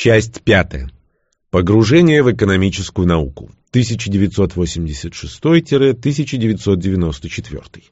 Часть пятая. Погружение в экономическую науку. 1986-1994.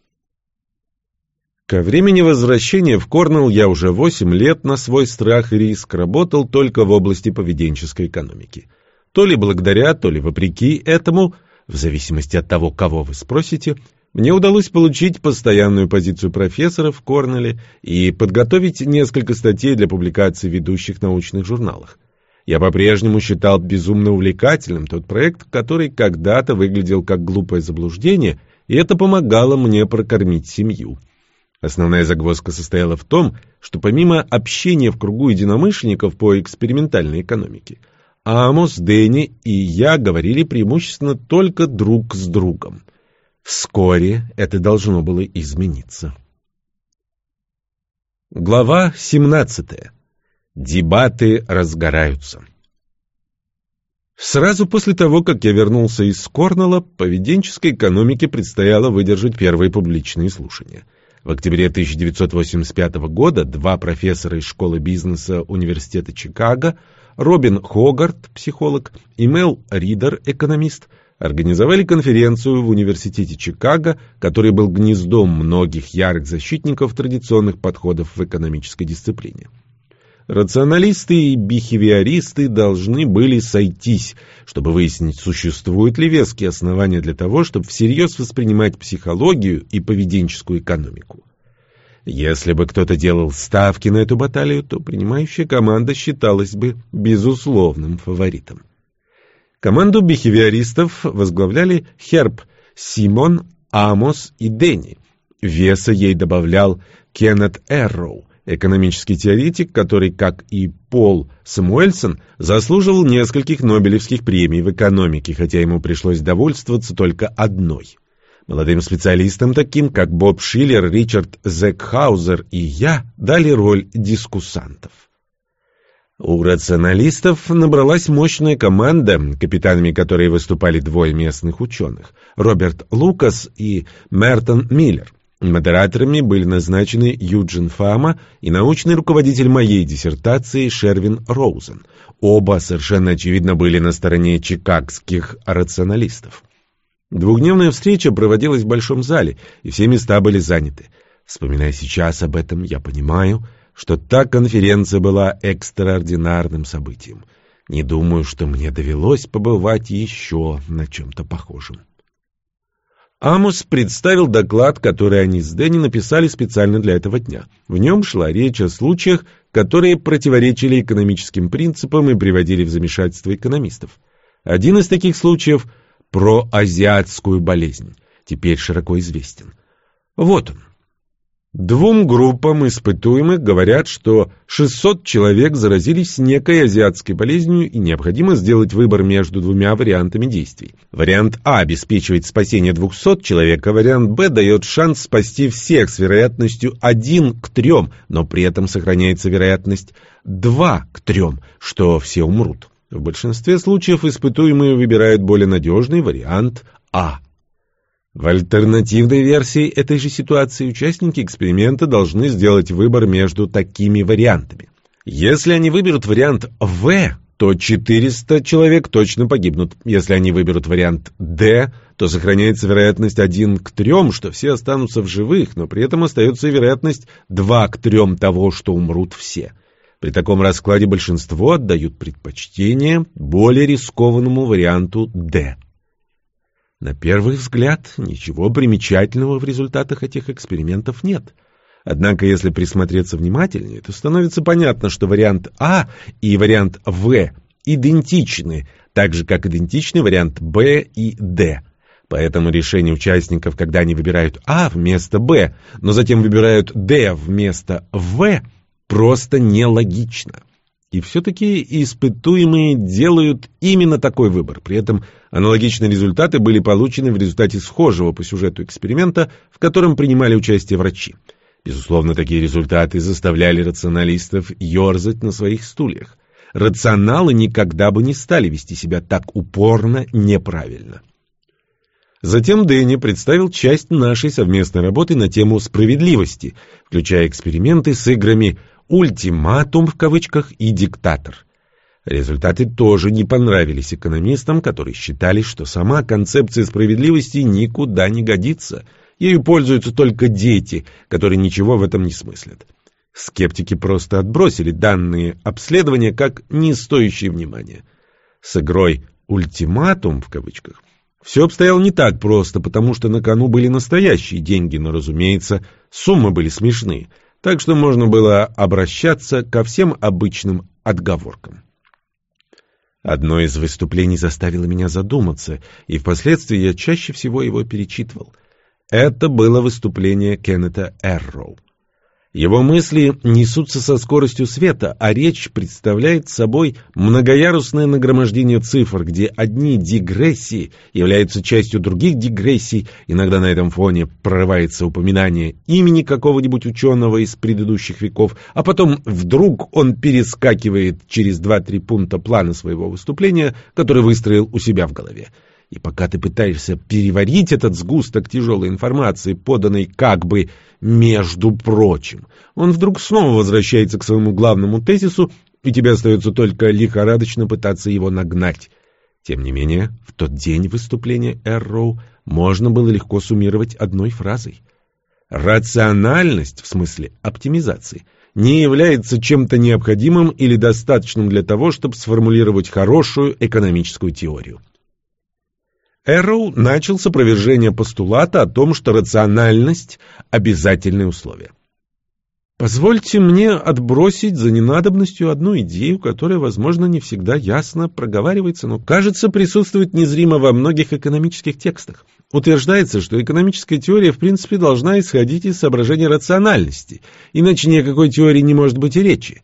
Ко времени возвращения в Корнелл я уже 8 лет на свой страх и риск работал только в области поведенческой экономики. То ли благодаря, то ли вопреки этому, в зависимости от того, кого вы спросите, мне удалось получить постоянную позицию профессора в Корнелле и подготовить несколько статей для публикации в ведущих научных журналах. Я по-прежнему считал безумно увлекательным тот проект, который когда-то выглядел как глупое заблуждение, и это помогало мне прокормить семью. Основная загвоздка состояла в том, что помимо общения в кругу единомышленников по экспериментальной экономике, Амос, Дэнни и я говорили преимущественно только друг с другом. Вскоре это должно было измениться. Глава 17. Дебаты разгораются. Сразу после того, как я вернулся из Корнелла, поведенческой экономике предстояло выдержать первые публичные слушания. В октябре 1985 года два профессора из школы бизнеса Университета Чикаго, Робин Хогарт, психолог, и Мел Ридер, экономист, организовали конференцию в Университете Чикаго, который был гнездом многих ярых защитников традиционных подходов в экономической дисциплине. Рационалисты и бихевиористы должны были сойтись, чтобы выяснить, существуют ли веские основания для того, чтобы всерьез воспринимать психологию и поведенческую экономику. Если бы кто-то делал ставки на эту баталию, то принимающая команда считалась бы безусловным фаворитом. Команду бихевиористов возглавляли Херб, Симон, Амос и Дэнни. Веса ей добавлял Кеннет Эрроу, экономический теоретик, который, как и Пол Самуэльсон, заслуживал нескольких Нобелевских премий в экономике, хотя ему пришлось довольствоваться только одной. Молодым специалистам, таким как Боб Шиллер, Ричард Зекхаузер и я, дали роль дискуссантов. У рационалистов набралась мощная команда, капитанами которой выступали двое местных ученых – Роберт Лукас и Мертон Миллер. Модераторами были назначены Юджин Фама и научный руководитель моей диссертации Шервин Роузен. Оба совершенно очевидно были на стороне чикагских рационалистов. Двухдневная встреча проводилась в большом зале, и все места были заняты. Вспоминая сейчас об этом, я понимаю, что та конференция была экстраординарным событием. Не думаю, что мне довелось побывать еще на чем-то похожем. Амос представил доклад, который они с Дэнни написали специально для этого дня. В нем шла речь о случаях, которые противоречили экономическим принципам и приводили в замешательство экономистов. Один из таких случаев – про азиатскую болезнь, теперь широко известен. Вот он. Двум группам испытуемых говорят, что 600 человек заразились некой азиатской болезнью и необходимо сделать выбор между двумя вариантами действий. Вариант А обеспечивает спасение 200 человек, а вариант Б дает шанс спасти всех с вероятностью 1 к 3, но при этом сохраняется вероятность 2 к 3, что все умрут. В большинстве случаев испытуемые выбирают более надежный вариант А. В альтернативной версии этой же ситуации участники эксперимента должны сделать выбор между такими вариантами. Если они выберут вариант В, то 400 человек точно погибнут. Если они выберут вариант Д, то сохраняется вероятность 1 к 3, что все останутся в живых, но при этом остается вероятность 2 к 3 того, что умрут все. При таком раскладе большинство отдают предпочтение более рискованному варианту Д. На первый взгляд, ничего примечательного в результатах этих экспериментов нет. Однако, если присмотреться внимательнее, то становится понятно, что вариант А и вариант В идентичны, так же, как идентичны вариант Б и Д. Поэтому решение участников, когда они выбирают А вместо Б, но затем выбирают Д вместо В, просто нелогично. И все-таки испытуемые делают именно такой выбор. При этом аналогичные результаты были получены в результате схожего по сюжету эксперимента, в котором принимали участие врачи. Безусловно, такие результаты заставляли рационалистов ерзать на своих стульях. Рационалы никогда бы не стали вести себя так упорно неправильно. Затем Дэнни представил часть нашей совместной работы на тему справедливости, включая эксперименты с играми «ультиматум» в кавычках и «диктатор». Результаты тоже не понравились экономистам, которые считали, что сама концепция справедливости никуда не годится. Ею пользуются только дети, которые ничего в этом не смыслят. Скептики просто отбросили данные обследования как не стоящие внимания. С игрой «ультиматум» в кавычках все обстояло не так просто, потому что на кону были настоящие деньги, но, разумеется, суммы были смешные, так что можно было обращаться ко всем обычным отговоркам. Одно из выступлений заставило меня задуматься, и впоследствии я чаще всего его перечитывал. Это было выступление Кеннета Эрроу. Его мысли несутся со скоростью света, а речь представляет собой многоярусное нагромождение цифр, где одни дигрессии являются частью других дигрессий, иногда на этом фоне прорывается упоминание имени какого-нибудь ученого из предыдущих веков, а потом вдруг он перескакивает через два-три пункта плана своего выступления, который выстроил у себя в голове. И пока ты пытаешься переварить этот сгусток тяжелой информации, поданной как бы между прочим, он вдруг снова возвращается к своему главному тезису, и тебе остается только лихорадочно пытаться его нагнать. Тем не менее, в тот день выступления Эрроу можно было легко суммировать одной фразой. Рациональность, в смысле оптимизации, не является чем-то необходимым или достаточным для того, чтобы сформулировать хорошую экономическую теорию. Эрроу начал с опровержения постулата о том, что рациональность – обязательное условие. Позвольте мне отбросить за ненадобностью одну идею, которая, возможно, не всегда ясно проговаривается, но, кажется, присутствует незримо во многих экономических текстах. Утверждается, что экономическая теория, в принципе, должна исходить из соображения рациональности, иначе ни о какой теории не может быть и речи.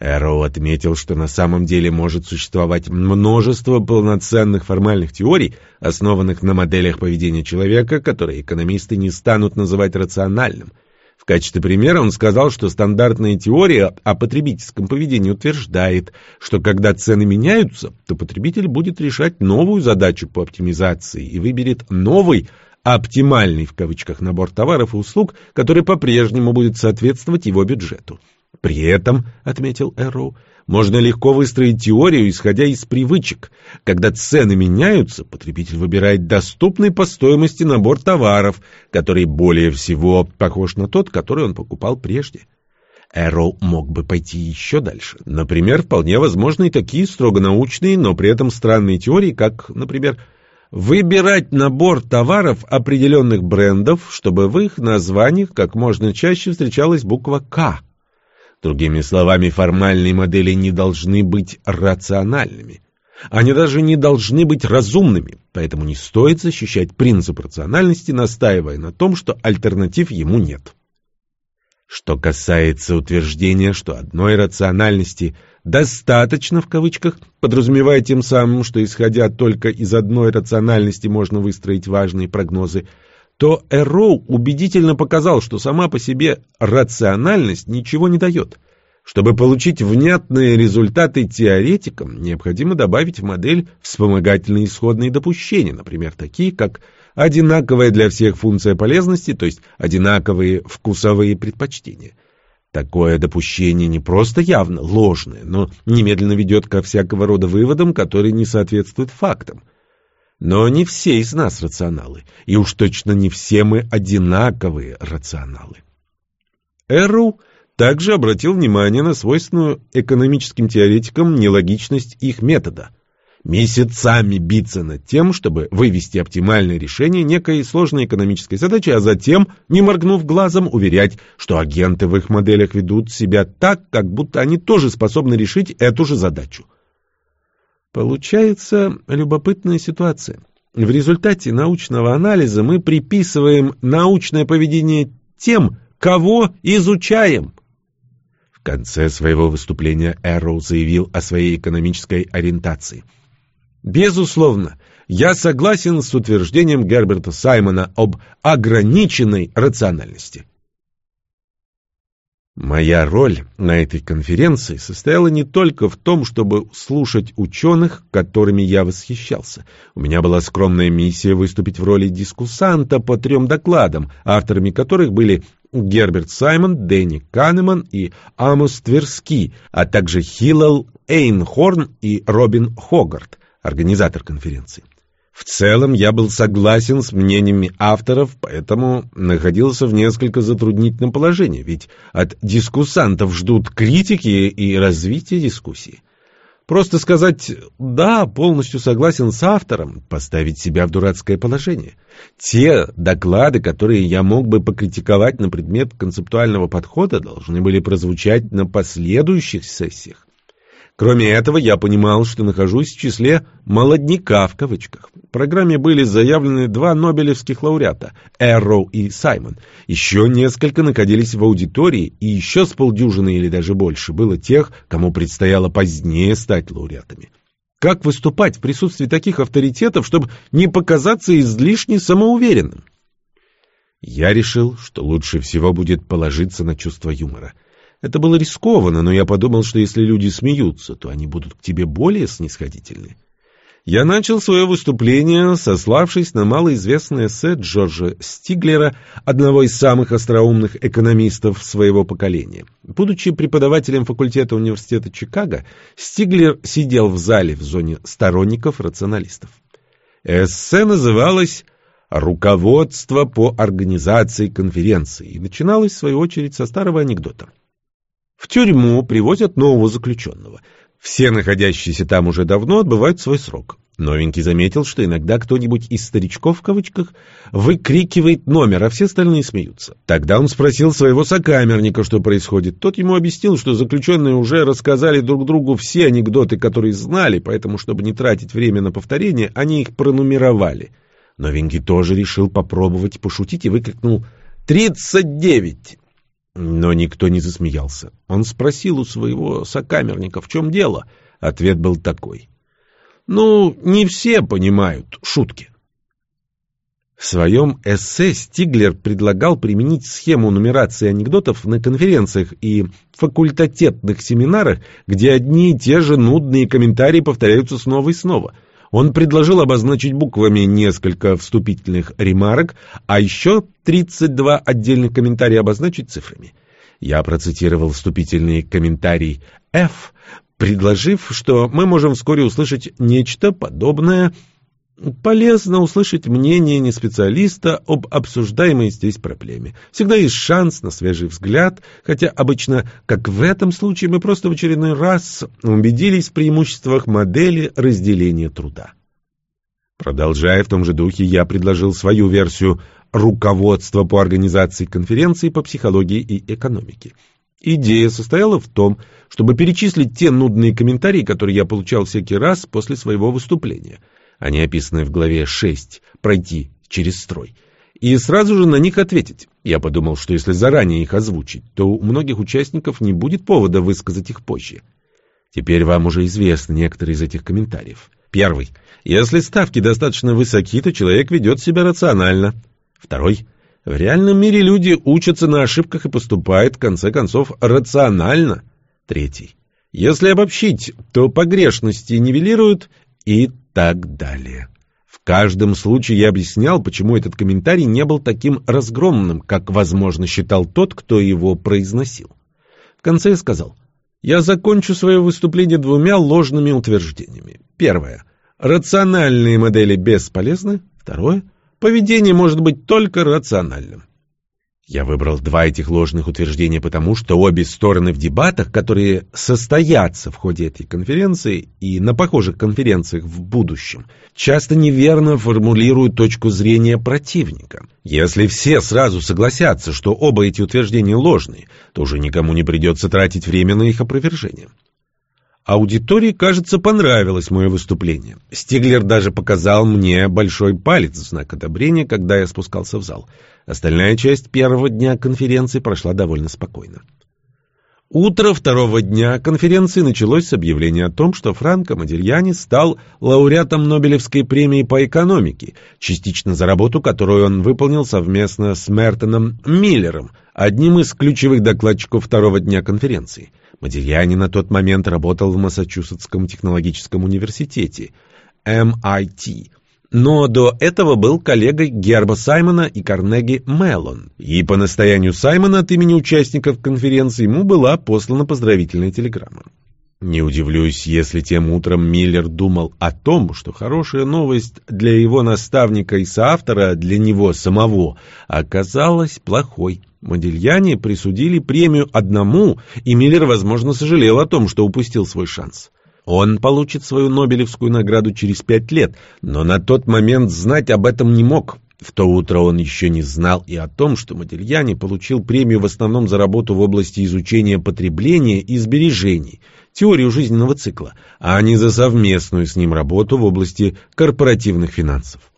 Эроу отметил, что на самом деле может существовать множество полноценных формальных теорий, основанных на моделях поведения человека, которые экономисты не станут называть рациональным. В качестве примера он сказал, что стандартная теория о потребительском поведении утверждает, что когда цены меняются, то потребитель будет решать новую задачу по оптимизации и выберет новый, оптимальный в кавычках набор товаров и услуг, который по-прежнему будет соответствовать его бюджету. При этом, отметил Эрроу, можно легко выстроить теорию, исходя из привычек. Когда цены меняются, потребитель выбирает доступный по стоимости набор товаров, который более всего похож на тот, который он покупал прежде. Эрроу мог бы пойти еще дальше. Например, вполне возможны такие строго научные, но при этом странные теории, как, например, выбирать набор товаров определенных брендов, чтобы в их названиях как можно чаще встречалась буква «К». Другими словами, формальные модели не должны быть рациональными. Они даже не должны быть разумными, поэтому не стоит защищать принцип рациональности, настаивая на том, что альтернатив ему нет. Что касается утверждения, что одной рациональности «достаточно» в кавычках, подразумевая тем самым, что исходя только из одной рациональности можно выстроить важные прогнозы, то Эроу убедительно показал, что сама по себе рациональность ничего не дает. Чтобы получить внятные результаты теоретикам, необходимо добавить в модель вспомогательные исходные допущения, например, такие как одинаковая для всех функция полезности, то есть одинаковые вкусовые предпочтения. Такое допущение не просто явно ложное, но немедленно ведет ко всякого рода выводам, которые не соответствуют фактам. Но не все из нас рационалы, и уж точно не все мы одинаковые рационалы. Эрроу также обратил внимание на свойственную экономическим теоретикам нелогичность их метода. Месяцами биться над тем, чтобы вывести оптимальное решение некой сложной экономической задачи, а затем, не моргнув глазом, уверять, что агенты в их моделях ведут себя так, как будто они тоже способны решить эту же задачу. Получается любопытная ситуация. В результате научного анализа мы приписываем научное поведение тем, кого изучаем. В конце своего выступления Эрроу заявил о своей экономической ориентации. Безусловно, я согласен с утверждением Герберта Саймона об ограниченной рациональности. Моя роль на этой конференции состояла не только в том, чтобы слушать ученых, которыми я восхищался. У меня была скромная миссия выступить в роли дискуссанта по трем докладам, авторами которых были Герберт Саймон, Дэнни Канеман и Амос Тверски, а также Хиллал Эйнхорн и Робин Хогарт, организатор конференции. В целом я был согласен с мнениями авторов, поэтому находился в несколько затруднительном положении, ведь от дискуссантов ждут критики и развития дискуссии. Просто сказать «да, полностью согласен с автором», поставить себя в дурацкое положение. Те доклады, которые я мог бы покритиковать на предмет концептуального подхода, должны были прозвучать на последующих сессиях. Кроме этого, я понимал, что нахожусь в числе «молодняка» в кавычках. В программе были заявлены два нобелевских лауреата – Эрроу и Саймон. Еще несколько находились в аудитории, и еще с полдюжины или даже больше было тех, кому предстояло позднее стать лауреатами. Как выступать в присутствии таких авторитетов, чтобы не показаться излишне самоуверенным? Я решил, что лучше всего будет положиться на чувство юмора – это было рискованно, но я подумал, что если люди смеются, то они будут к тебе более снисходительны. Я начал свое выступление, сославшись на малоизвестное эссе Джорджа Стиглера, одного из самых остроумных экономистов своего поколения. Будучи преподавателем факультета университета Чикаго, Стиглер сидел в зале в зоне сторонников-рационалистов. Эссе называлось «Руководство по организации конференции» и начиналось, в свою очередь, со старого анекдота. В тюрьму привозят нового заключенного. Все находящиеся там уже давно отбывают свой срок. Новенький заметил, что иногда кто-нибудь из старичков, в кавычках, выкрикивает номер, а все остальные смеются. Тогда он спросил своего сокамерника, что происходит. Тот ему объяснил, что заключенные уже рассказали друг другу все анекдоты, которые знали, поэтому, чтобы не тратить время на повторение, они их пронумеровали. Новенький тоже решил попробовать пошутить и выкрикнул «Тридцать девять!» Но никто не засмеялся. Он спросил у своего сокамерника, в чем дело. Ответ был такой. «Ну, не все понимают шутки». В своем эссе Стиглер предлагал применить схему нумерации анекдотов на конференциях и факультатетных семинарах, где одни и те же нудные комментарии повторяются снова и снова – он предложил обозначить буквами несколько вступительных ремарок, а еще 32 отдельных комментария обозначить цифрами. Я процитировал вступительный комментарий F, предложив, что мы можем вскоре услышать нечто подобное – Полезно услышать мнение не специалиста об обсуждаемой здесь проблеме. Всегда есть шанс на свежий взгляд, хотя обычно, как в этом случае, мы просто в очередной раз убедились в преимуществах модели разделения труда. Продолжая в том же духе, я предложил свою версию руководства по организации конференции по психологии и экономике. Идея состояла в том, чтобы перечислить те нудные комментарии, которые я получал всякий раз после своего выступления – они описаны в главе 6 «Пройти через строй», и сразу же на них ответить. Я подумал, что если заранее их озвучить, то у многих участников не будет повода высказать их позже. Теперь вам уже известны некоторые из этих комментариев. Первый. Если ставки достаточно высоки, то человек ведет себя рационально. Второй. В реальном мире люди учатся на ошибках и поступают, в конце концов, рационально. Третий. Если обобщить, то погрешности нивелируют и так далее. В каждом случае я объяснял, почему этот комментарий не был таким разгромным, как, возможно, считал тот, кто его произносил. В конце я сказал, я закончу свое выступление двумя ложными утверждениями. Первое. Рациональные модели бесполезны. Второе. Поведение может быть только рациональным. Я выбрал два этих ложных утверждения потому, что обе стороны в дебатах, которые состоятся в ходе этой конференции и на похожих конференциях в будущем, часто неверно формулируют точку зрения противника. Если все сразу согласятся, что оба эти утверждения ложные, то уже никому не придется тратить время на их опровержение. Аудитории, кажется, понравилось мое выступление. Стиглер даже показал мне большой палец в знак одобрения, когда я спускался в зал. Остальная часть первого дня конференции прошла довольно спокойно. Утро второго дня конференции началось с объявления о том, что Франко Модильяни стал лауреатом Нобелевской премии по экономике, частично за работу, которую он выполнил совместно с Мертоном Миллером, одним из ключевых докладчиков второго дня конференции. Модильяни на тот момент работал в Массачусетском технологическом университете, MIT, но до этого был коллегой Герба Саймона и Карнеги Меллон, и по настоянию Саймона от имени участников конференции ему была послана поздравительная телеграмма. Не удивлюсь, если тем утром Миллер думал о том, что хорошая новость для его наставника и соавтора, для него самого, оказалась плохой. Модельяне присудили премию одному, и Миллер, возможно, сожалел о том, что упустил свой шанс. Он получит свою Нобелевскую награду через пять лет, но на тот момент знать об этом не мог. В то утро он еще не знал и о том, что Модельяне получил премию в основном за работу в области изучения потребления и сбережений, теорию жизненного цикла, а не за совместную с ним работу в области корпоративных финансов.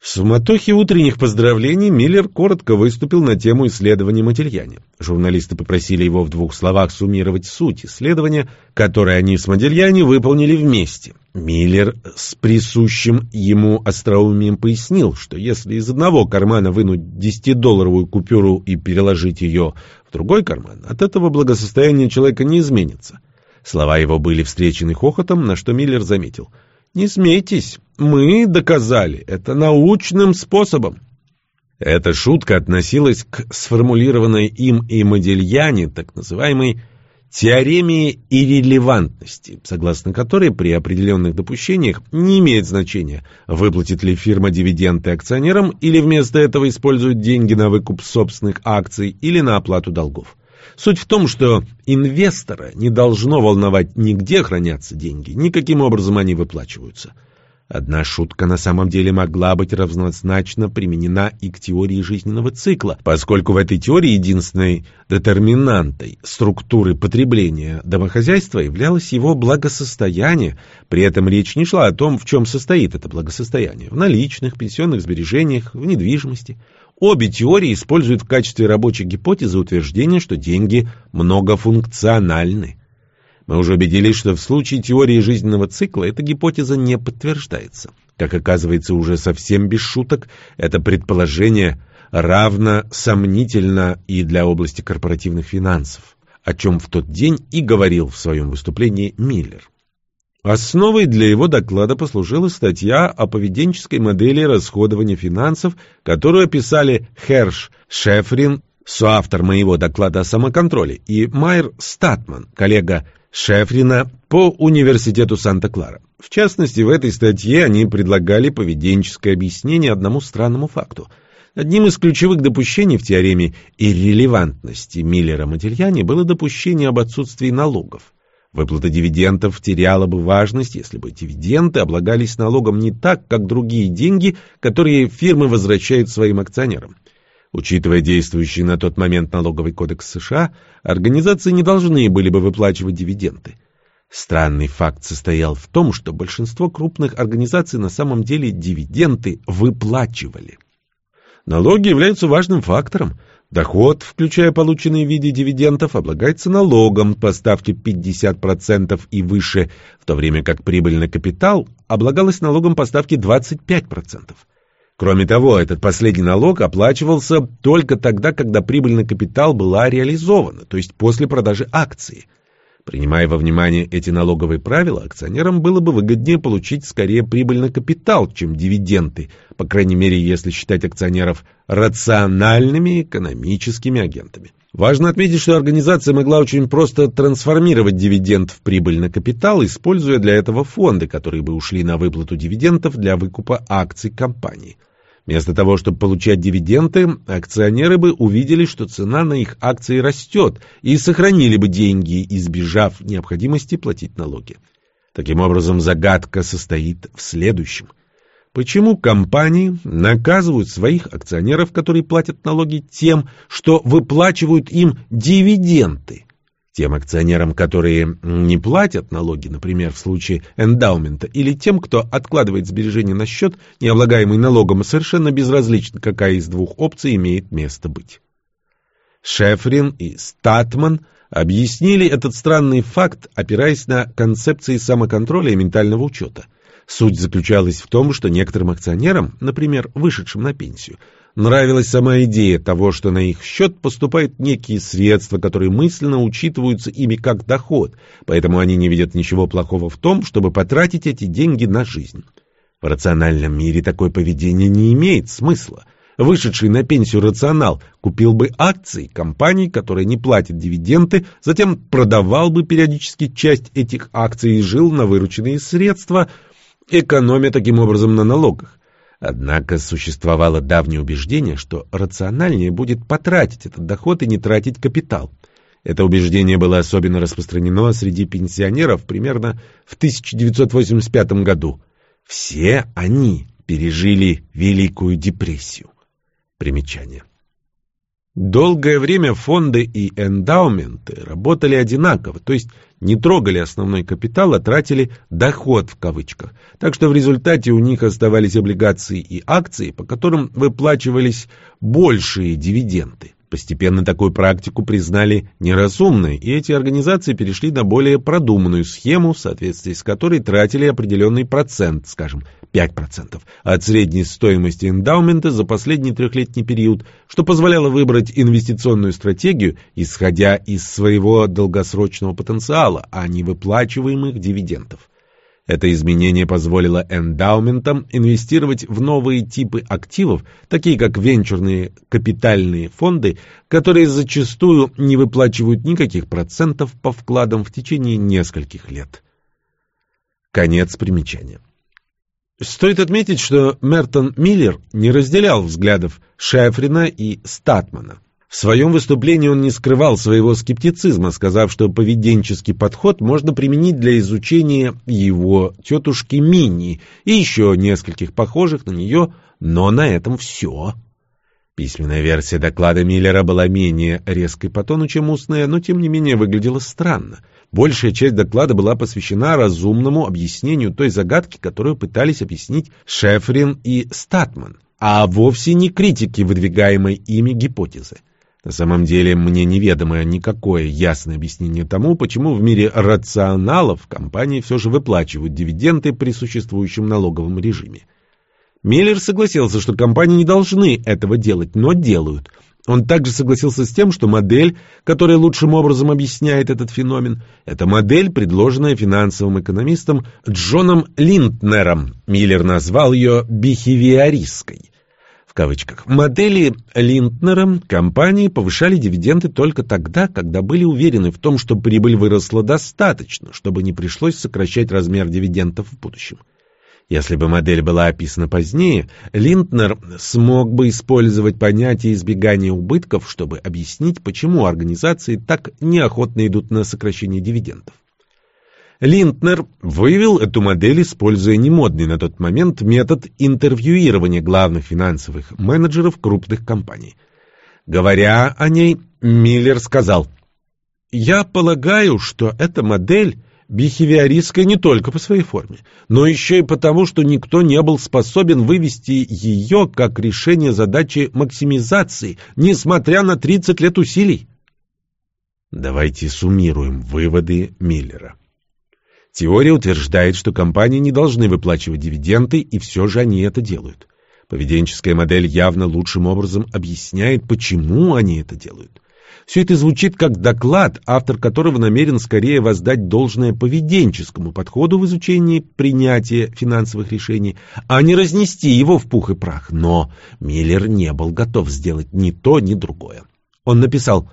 В суматохе утренних поздравлений Миллер коротко выступил на тему исследования Модельяне. Журналисты попросили его в двух словах суммировать суть исследования, которое они с Модельяне выполнили вместе. Миллер с присущим ему остроумием пояснил, что если из одного кармана вынуть 10-долларовую купюру и переложить ее в другой карман, от этого благосостояние человека не изменится. Слова его были встречены хохотом, на что Миллер заметил — не смейтесь, мы доказали это научным способом. Эта шутка относилась к сформулированной им и Модельяне, так называемой теореме иррелевантности, согласно которой при определенных допущениях не имеет значения, выплатит ли фирма дивиденды акционерам или вместо этого использует деньги на выкуп собственных акций или на оплату долгов. Суть в том, что инвестора не должно волновать ни где хранятся деньги, ни каким образом они выплачиваются. Одна шутка на самом деле могла быть равнозначно применена и к теории жизненного цикла, поскольку в этой теории единственной детерминантой структуры потребления домохозяйства являлось его благосостояние. При этом речь не шла о том, в чем состоит это благосостояние – в наличных, пенсионных сбережениях, в недвижимости – Обе теории используют в качестве рабочей гипотезы утверждение, что деньги многофункциональны. Мы уже убедились, что в случае теории жизненного цикла эта гипотеза не подтверждается. Как оказывается, уже совсем без шуток, это предположение равно сомнительно и для области корпоративных финансов, о чем в тот день и говорил в своем выступлении Миллер. Основой для его доклада послужила статья о поведенческой модели расходования финансов, которую описали Херш Шефрин, соавтор моего доклада о самоконтроле, и Майер Статман, коллега Шефрина по Университету Санта-Клара. В частности, в этой статье они предлагали поведенческое объяснение одному странному факту. Одним из ключевых допущений в теореме иррелевантности Миллера-Модельяни было допущение об отсутствии налогов. Выплата дивидендов теряла бы важность, если бы дивиденды облагались налогом не так, как другие деньги, которые фирмы возвращают своим акционерам. Учитывая действующий на тот момент налоговый кодекс США, организации не должны были бы выплачивать дивиденды. Странный факт состоял в том, что большинство крупных организаций на самом деле дивиденды выплачивали. Налоги являются важным фактором, Доход, включая полученные в виде дивидендов, облагается налогом по ставке 50% и выше, в то время как прибыль на капитал облагалась налогом по ставке 25%. Кроме того, этот последний налог оплачивался только тогда, когда прибыль на капитал была реализована, то есть после продажи акции – Принимая во внимание эти налоговые правила, акционерам было бы выгоднее получить скорее прибыль на капитал, чем дивиденды, по крайней мере, если считать акционеров рациональными экономическими агентами. Важно отметить, что организация могла очень просто трансформировать дивиденд в прибыль на капитал, используя для этого фонды, которые бы ушли на выплату дивидендов для выкупа акций компании. Вместо того, чтобы получать дивиденды, акционеры бы увидели, что цена на их акции растет, и сохранили бы деньги, избежав необходимости платить налоги. Таким образом, загадка состоит в следующем. Почему компании наказывают своих акционеров, которые платят налоги, тем, что выплачивают им дивиденды? Тем акционерам, которые не платят налоги, например, в случае эндаумента, или тем, кто откладывает сбережения на счет, не облагаемый налогом, совершенно безразлично, какая из двух опций имеет место быть. Шефрин и Статман объяснили этот странный факт, опираясь на концепции самоконтроля и ментального учета. Суть заключалась в том, что некоторым акционерам, например, вышедшим на пенсию, Нравилась сама идея того, что на их счет поступают некие средства, которые мысленно учитываются ими как доход, поэтому они не видят ничего плохого в том, чтобы потратить эти деньги на жизнь. В рациональном мире такое поведение не имеет смысла. вышедший на пенсию рационал, купил бы акции компаний, которые не платят дивиденды, затем продавал бы периодически часть этих акций и жил на вырученные средства, экономя таким образом на налогах. Однако существовало давнее убеждение, что рациональнее будет потратить этот доход и не тратить капитал. Это убеждение было особенно распространено среди пенсионеров примерно в 1985 году. Все они пережили Великую депрессию. Примечание. Долгое время фонды и эндаументы работали одинаково, то есть не трогали основной капитал, а тратили «доход» в кавычках. Так что в результате у них оставались облигации и акции, по которым выплачивались большие дивиденды. Постепенно такую практику признали неразумной, и эти организации перешли на более продуманную схему, в соответствии с которой тратили определенный процент, скажем, 5% от средней стоимости эндаумента за последний трехлетний период, что позволяло выбрать инвестиционную стратегию, исходя из своего долгосрочного потенциала, а не выплачиваемых дивидендов. Это изменение позволило эндаументам инвестировать в новые типы активов, такие как венчурные капитальные фонды, которые зачастую не выплачивают никаких процентов по вкладам в течение нескольких лет. Конец примечания. Стоит отметить, что Мертон Миллер не разделял взглядов Шефрина и Статмана. В своем выступлении он не скрывал своего скептицизма, сказав, что поведенческий подход можно применить для изучения его тетушки Мини и еще нескольких похожих на нее, но на этом все. Письменная версия доклада Миллера была менее резкой по тону, чем устная, но тем не менее выглядела странно. Большая часть доклада была посвящена разумному объяснению той загадки, которую пытались объяснить Шефрин и Статман, а вовсе не критике выдвигаемой ими гипотезы. На самом деле мне неведомо никакое ясное объяснение тому, почему в мире рационалов компании все же выплачивают дивиденды при существующем налоговом режиме. Миллер согласился, что компании не должны этого делать, но делают. Он также согласился с тем, что модель, которая лучшим образом объясняет этот феномен, это модель, предложенная финансовым экономистом Джоном Линднером. Миллер назвал ее «бихевиористской» в кавычках, модели Линднера компании повышали дивиденды только тогда, когда были уверены в том, что прибыль выросла достаточно, чтобы не пришлось сокращать размер дивидендов в будущем. Если бы модель была описана позднее, Линднер смог бы использовать понятие избегания убытков, чтобы объяснить, почему организации так неохотно идут на сокращение дивидендов. Линднер выявил эту модель, используя немодный на тот момент метод интервьюирования главных финансовых менеджеров крупных компаний. Говоря о ней, Миллер сказал, «Я полагаю, что эта модель бихевиористская не только по своей форме, но еще и потому, что никто не был способен вывести ее как решение задачи максимизации, несмотря на 30 лет усилий». Давайте суммируем выводы Миллера. Теория утверждает, что компании не должны выплачивать дивиденды, и все же они это делают. Поведенческая модель явно лучшим образом объясняет, почему они это делают. Все это звучит как доклад, автор которого намерен скорее воздать должное поведенческому подходу в изучении принятия финансовых решений, а не разнести его в пух и прах. Но Миллер не был готов сделать ни то, ни другое. Он написал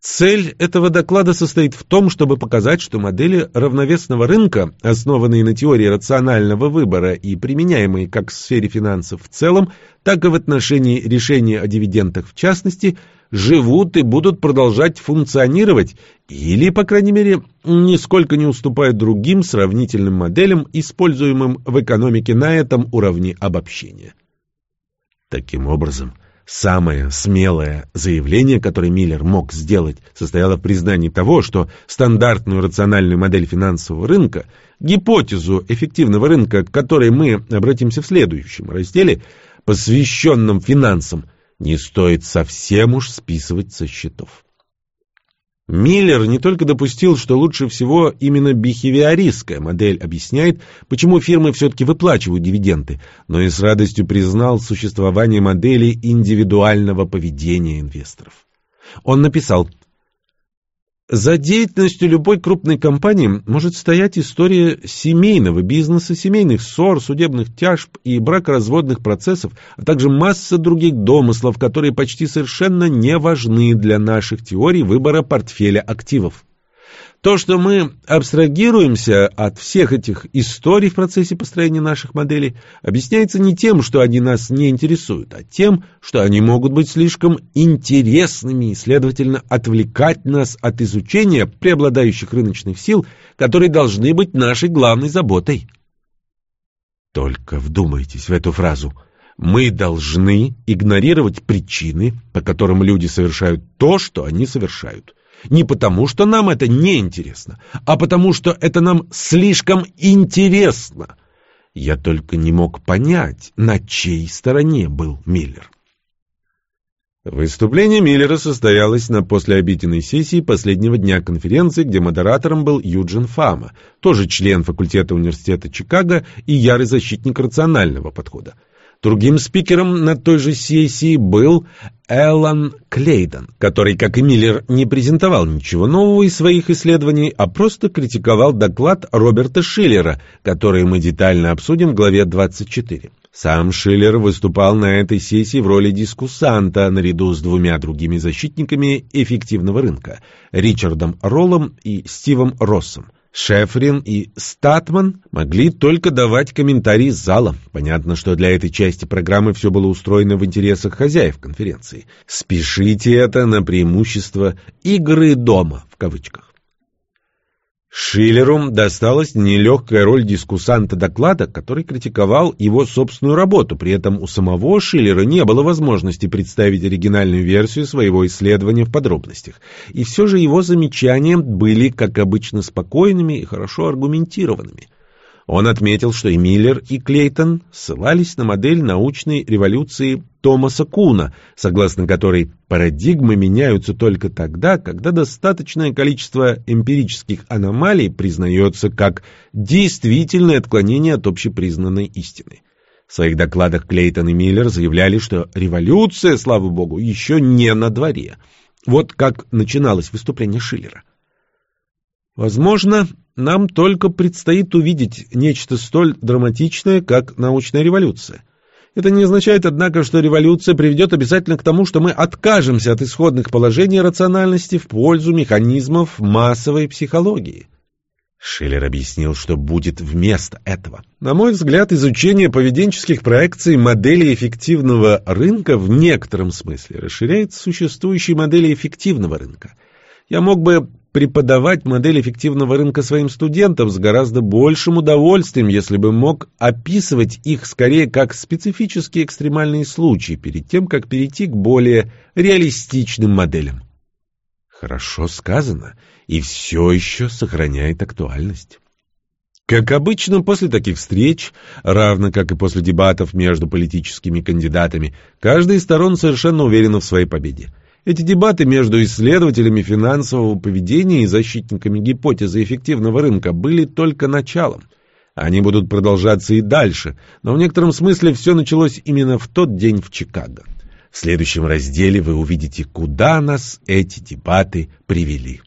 Цель этого доклада состоит в том, чтобы показать, что модели равновесного рынка, основанные на теории рационального выбора и применяемые как в сфере финансов в целом, так и в отношении решения о дивидендах в частности, живут и будут продолжать функционировать или, по крайней мере, нисколько не уступают другим сравнительным моделям, используемым в экономике на этом уровне обобщения. Таким образом, Самое смелое заявление, которое Миллер мог сделать, состояло в признании того, что стандартную рациональную модель финансового рынка, гипотезу эффективного рынка, к которой мы обратимся в следующем разделе, посвященном финансам, не стоит совсем уж списывать со счетов. Миллер не только допустил, что лучше всего именно бихевиористская модель объясняет, почему фирмы все-таки выплачивают дивиденды, но и с радостью признал существование модели индивидуального поведения инвесторов. Он написал, За деятельностью любой крупной компании может стоять история семейного бизнеса, семейных ссор, судебных тяжб и бракоразводных процессов, а также масса других домыслов, которые почти совершенно не важны для наших теорий выбора портфеля активов. То, что мы абстрагируемся от всех этих историй в процессе построения наших моделей, объясняется не тем, что они нас не интересуют, а тем, что они могут быть слишком интересными и, следовательно, отвлекать нас от изучения преобладающих рыночных сил, которые должны быть нашей главной заботой. Только вдумайтесь в эту фразу. Мы должны игнорировать причины, по которым люди совершают то, что они совершают. Не потому, что нам это не интересно, а потому, что это нам слишком интересно. Я только не мог понять, на чьей стороне был Миллер. Выступление Миллера состоялось на послеобеденной сессии последнего дня конференции, где модератором был Юджин Фама, тоже член факультета университета Чикаго и ярый защитник рационального подхода. Другим спикером на той же сессии был Эллен Клейден, который, как и Миллер, не презентовал ничего нового из своих исследований, а просто критиковал доклад Роберта Шиллера, который мы детально обсудим в главе 24. Сам Шиллер выступал на этой сессии в роли дискуссанта наряду с двумя другими защитниками эффективного рынка – Ричардом Роллом и Стивом Россом – Шефрин и Статман могли только давать комментарии из зала. Понятно, что для этой части программы все было устроено в интересах хозяев конференции. Спешите это на преимущество «игры дома» в кавычках. Шиллеру досталась нелегкая роль дискуссанта доклада, который критиковал его собственную работу. При этом у самого Шиллера не было возможности представить оригинальную версию своего исследования в подробностях. И все же его замечания были, как обычно, спокойными и хорошо аргументированными. Он отметил, что и Миллер, и Клейтон ссылались на модель научной революции Томаса Куна, согласно которой парадигмы меняются только тогда, когда достаточное количество эмпирических аномалий признается как действительное отклонение от общепризнанной истины. В своих докладах Клейтон и Миллер заявляли, что революция, слава богу, еще не на дворе. Вот как начиналось выступление Шиллера. Возможно, нам только предстоит увидеть нечто столь драматичное, как научная революция. Это не означает, однако, что революция приведет обязательно к тому, что мы откажемся от исходных положений рациональности в пользу механизмов массовой психологии. Шиллер объяснил, что будет вместо этого. На мой взгляд, изучение поведенческих проекций модели эффективного рынка в некотором смысле расширяет существующие модели эффективного рынка. Я мог бы преподавать модель эффективного рынка своим студентам с гораздо большим удовольствием, если бы мог описывать их скорее как специфические экстремальные случаи, перед тем, как перейти к более реалистичным моделям. Хорошо сказано, и все еще сохраняет актуальность. Как обычно, после таких встреч, равно как и после дебатов между политическими кандидатами, каждая из сторон совершенно уверена в своей победе. Эти дебаты между исследователями финансового поведения и защитниками гипотезы эффективного рынка были только началом. Они будут продолжаться и дальше, но в некотором смысле все началось именно в тот день в Чикаго. В следующем разделе вы увидите, куда нас эти дебаты привели.